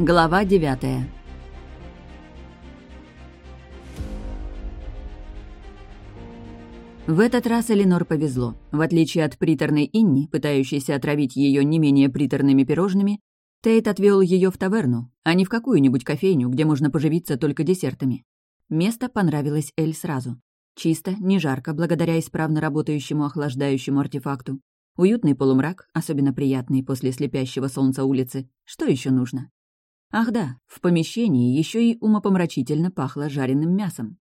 Глава девятая В этот раз Эленор повезло. В отличие от приторной Инни, пытающейся отравить ее не менее приторными пирожными, Тейт отвел ее в таверну, а не в какую-нибудь кофейню, где можно поживиться только десертами. Место понравилось Эль сразу. Чисто, не жарко, благодаря исправно работающему охлаждающему артефакту. Уютный полумрак, особенно приятный после слепящего солнца улицы. Что еще нужно? Ах да, в помещении еще и умопомрачительно пахло жареным мясом.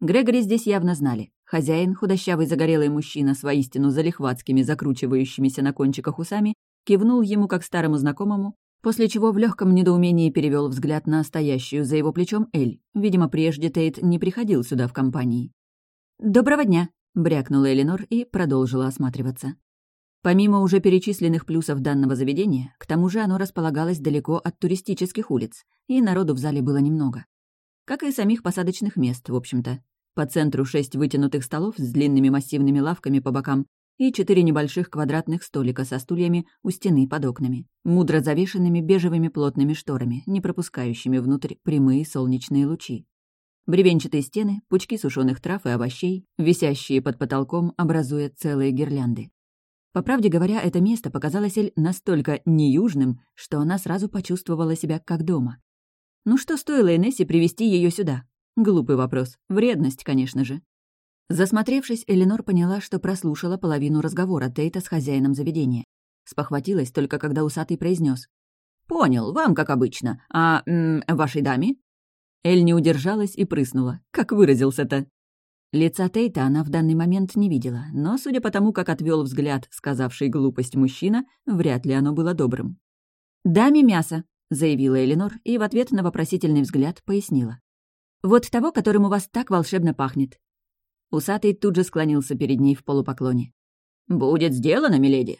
Грегори здесь явно знали. Хозяин, худощавый загорелый мужчина с воистину залихватскими закручивающимися на кончиках усами, кивнул ему как старому знакомому, после чего в легком недоумении перевел взгляд на стоящую за его плечом Эль. Видимо, прежде Тейт не приходил сюда в компании. «Доброго дня!» — брякнула Эленор и продолжила осматриваться. Помимо уже перечисленных плюсов данного заведения, к тому же оно располагалось далеко от туристических улиц, и народу в зале было немного. Как и самих посадочных мест, в общем-то. По центру шесть вытянутых столов с длинными массивными лавками по бокам и четыре небольших квадратных столика со стульями у стены под окнами, мудро завешенными бежевыми плотными шторами, не пропускающими внутрь прямые солнечные лучи. Бревенчатые стены, пучки сушеных трав и овощей, висящие под потолком, образуя целые гирлянды. По правде говоря, это место показалось Эль настолько неюжным, что она сразу почувствовала себя как дома. Ну что стоило Энессе привести ее сюда? Глупый вопрос. Вредность, конечно же. Засмотревшись, Эленор поняла, что прослушала половину разговора Тейта с хозяином заведения. Спохватилась только, когда усатый произнес: «Понял, вам как обычно. А м, вашей даме?» Эль не удержалась и прыснула. Как выразился-то? Лица Тейта она в данный момент не видела, но, судя по тому, как отвел взгляд сказавший глупость мужчина, вряд ли оно было добрым. «Даме мясо», — заявила Эленор и в ответ на вопросительный взгляд пояснила. Вот того, которым у вас так волшебно пахнет». Усатый тут же склонился перед ней в полупоклоне. «Будет сделано, миледи!»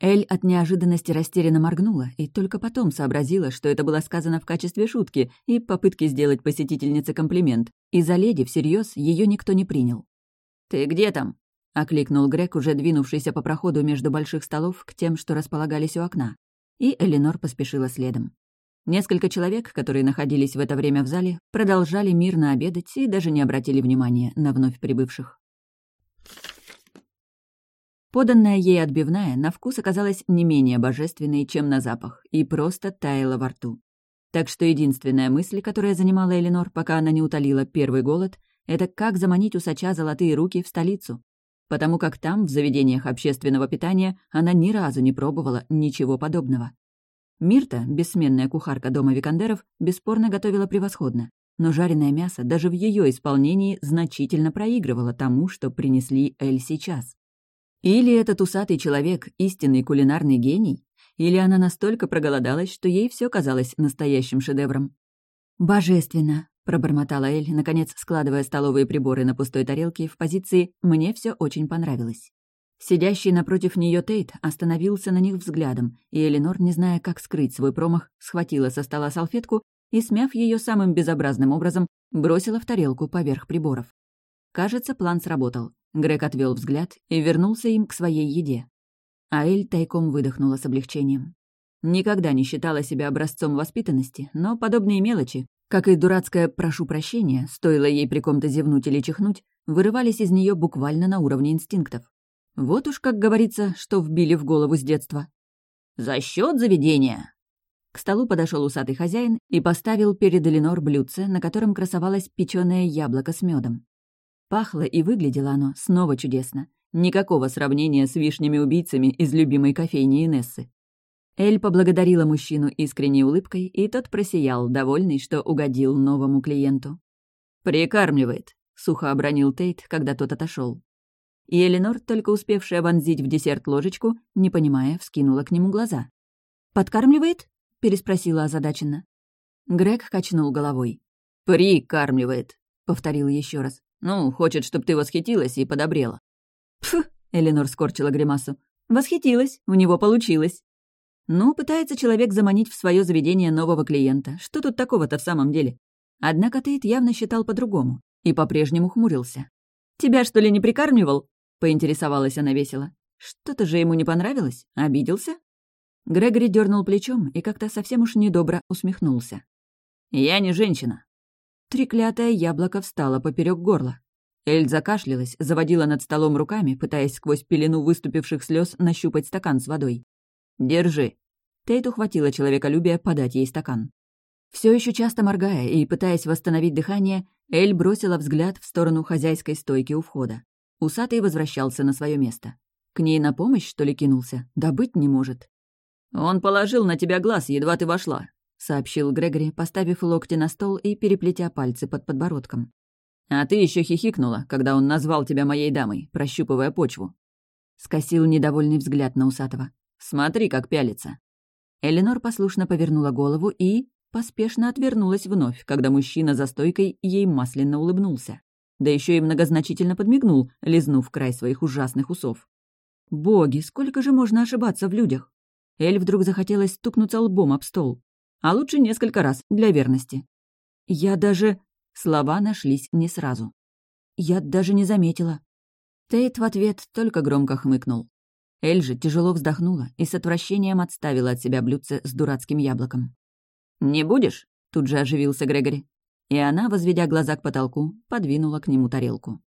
Эль от неожиданности растерянно моргнула и только потом сообразила, что это было сказано в качестве шутки и попытки сделать посетительнице комплимент. И за леди всерьез ее никто не принял. «Ты где там?» — окликнул Грег, уже двинувшийся по проходу между больших столов к тем, что располагались у окна. И Эленор поспешила следом. Несколько человек, которые находились в это время в зале, продолжали мирно обедать и даже не обратили внимания на вновь прибывших. Поданная ей отбивная на вкус оказалась не менее божественной, чем на запах, и просто таяла во рту. Так что единственная мысль, которая занимала Эленор, пока она не утолила первый голод, это как заманить усача золотые руки в столицу. Потому как там, в заведениях общественного питания, она ни разу не пробовала ничего подобного. Мирта, бессменная кухарка дома Викандеров, бесспорно готовила превосходно, но жареное мясо даже в ее исполнении значительно проигрывало тому, что принесли Эль сейчас. Или этот усатый человек — истинный кулинарный гений, или она настолько проголодалась, что ей все казалось настоящим шедевром. «Божественно!» — пробормотала Эль, наконец складывая столовые приборы на пустой тарелке в позиции «мне все очень понравилось». Сидящий напротив нее Тейт остановился на них взглядом, и Эленор, не зная, как скрыть свой промах, схватила со стола салфетку и, смяв ее самым безобразным образом, бросила в тарелку поверх приборов. Кажется, план сработал. Грег отвел взгляд и вернулся им к своей еде. А Эль тайком выдохнула с облегчением. Никогда не считала себя образцом воспитанности, но подобные мелочи, как и дурацкое «прошу прощения», стоило ей при ком-то зевнуть или чихнуть, вырывались из нее буквально на уровне инстинктов. Вот уж, как говорится, что вбили в голову с детства. «За счет заведения!» К столу подошел усатый хозяин и поставил перед Эленор блюдце, на котором красовалось печеное яблоко с медом. Пахло и выглядело оно снова чудесно. Никакого сравнения с вишнями-убийцами из любимой кофейни Инессы. Эль поблагодарила мужчину искренней улыбкой, и тот просиял, довольный, что угодил новому клиенту. «Прикармливает», — сухо обронил Тейт, когда тот отошел. И Эленор, только успевшая вонзить в десерт ложечку, не понимая, вскинула к нему глаза. «Подкармливает?» — переспросила озадаченно. Грег качнул головой. «Прикармливает», — повторил еще раз. «Ну, хочет, чтобы ты восхитилась и подобрела». «Пф!» — Эленор скорчила гримасу. «Восхитилась, у него получилось». Ну, пытается человек заманить в свое заведение нового клиента. Что тут такого-то в самом деле? Однако Тейт явно считал по-другому и по-прежнему хмурился. «Тебя, что ли, не прикармливал?» поинтересовалась она весело. Что-то же ему не понравилось? Обиделся? Грегори дернул плечом и как-то совсем уж недобро усмехнулся. «Я не женщина». Треклятое яблоко встало поперек горла. Эль закашлялась, заводила над столом руками, пытаясь сквозь пелену выступивших слез нащупать стакан с водой. «Держи». Тейт ухватила человеколюбие подать ей стакан. Все еще часто моргая и пытаясь восстановить дыхание, Эль бросила взгляд в сторону хозяйской стойки у входа. Усатый возвращался на свое место. К ней на помощь, что ли, кинулся? Да быть не может. «Он положил на тебя глаз, едва ты вошла», — сообщил Грегори, поставив локти на стол и переплетя пальцы под подбородком. А ты еще хихикнула, когда он назвал тебя моей дамой, прощупывая почву. Скосил недовольный взгляд на усатого. Смотри, как пялится. Эленор послушно повернула голову и поспешно отвернулась вновь, когда мужчина за стойкой ей масляно улыбнулся. Да еще и многозначительно подмигнул, лизнув край своих ужасных усов. Боги, сколько же можно ошибаться в людях? Эль вдруг захотелось стукнуться лбом об стол. А лучше несколько раз, для верности. Я даже... Слова нашлись не сразу. Я даже не заметила. Тейт в ответ только громко хмыкнул. Эль же тяжело вздохнула и с отвращением отставила от себя блюдце с дурацким яблоком. «Не будешь?» — тут же оживился Грегори. И она, возведя глаза к потолку, подвинула к нему тарелку.